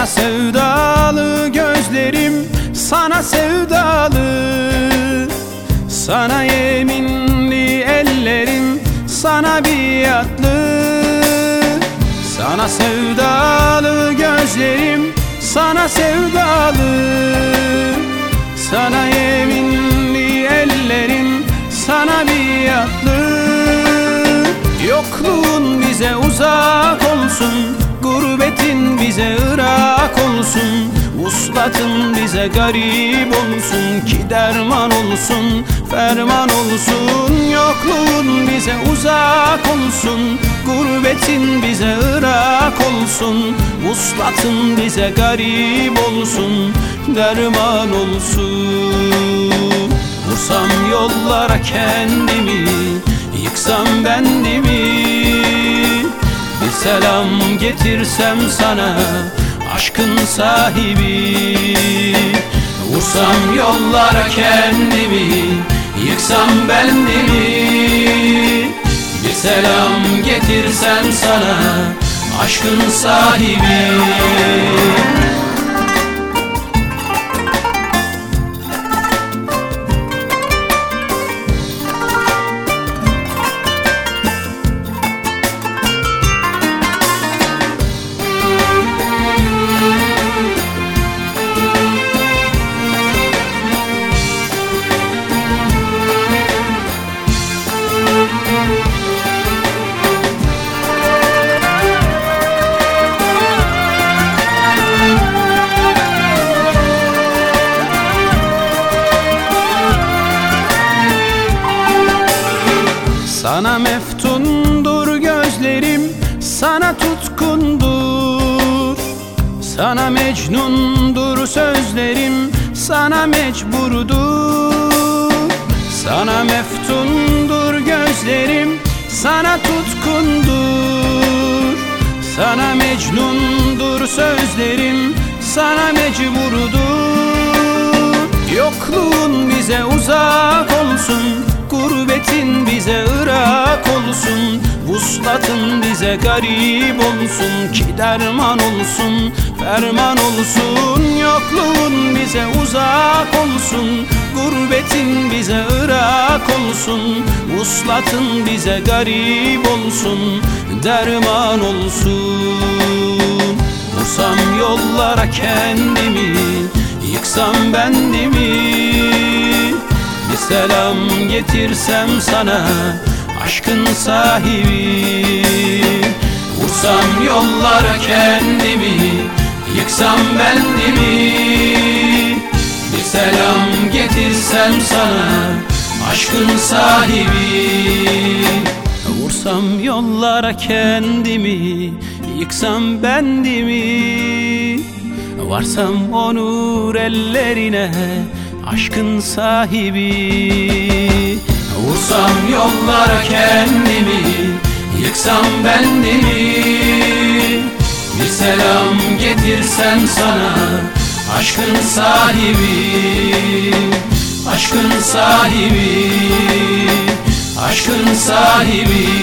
Sana sevdalı gözlerim sana sevdalı. Sana yeminli ellerim sana biatlı. Sana sevdalı gözlerim sana sevdalı. Sana yeminli ellerim sana biatlı. Yokluğun bize uzak olsun Gurbetin bize ırak olsun Vuslatın bize garip olsun Ki derman olsun, ferman olsun Yokluğun bize uzak olsun Gurbetin bize ırak olsun Vuslatın bize garip olsun Derman olsun. Vursam yollara kendimi Yıksam bendimi selam getirsem sana Aşkın sahibi. Vursam yollara kendimi Yıksam bendimi. Bir selam getirsem sana Aşkın sahibi Sana meftundur gözlerim Sana tutkundur. Sana mecnundur sözlerim Sana mecburdur. Sana meftundur gözlerim Sana tutkundur. Sana mecnundur sözlerim Sana mecburdur. Yokluğun bize uzak olsun Gurbetin bize ırak olsun Vuslatın bize garip olsun Ki derman olsun, ferman olsun Yokluğun bize uzak olsun Gurbetin bize ırak olsun Vuslatın bize garip olsun Derman olsun. Vursam yollara kendimi Yıksam bendimi selam getirsem sana Aşkın sahibi. Vursam yollara kendimi Yıksam bendimi. Bir selam getirsem sana Aşkın sahibi. Vursam yollara kendimi Yıksam bendimi. Varsam onur ellerine aşkın sahibi. Vursam yollara kendimi Yıksam bendimi. Bir selam getirsem sana Aşkın sahibi. Aşkın sahibi Aşkın sahibi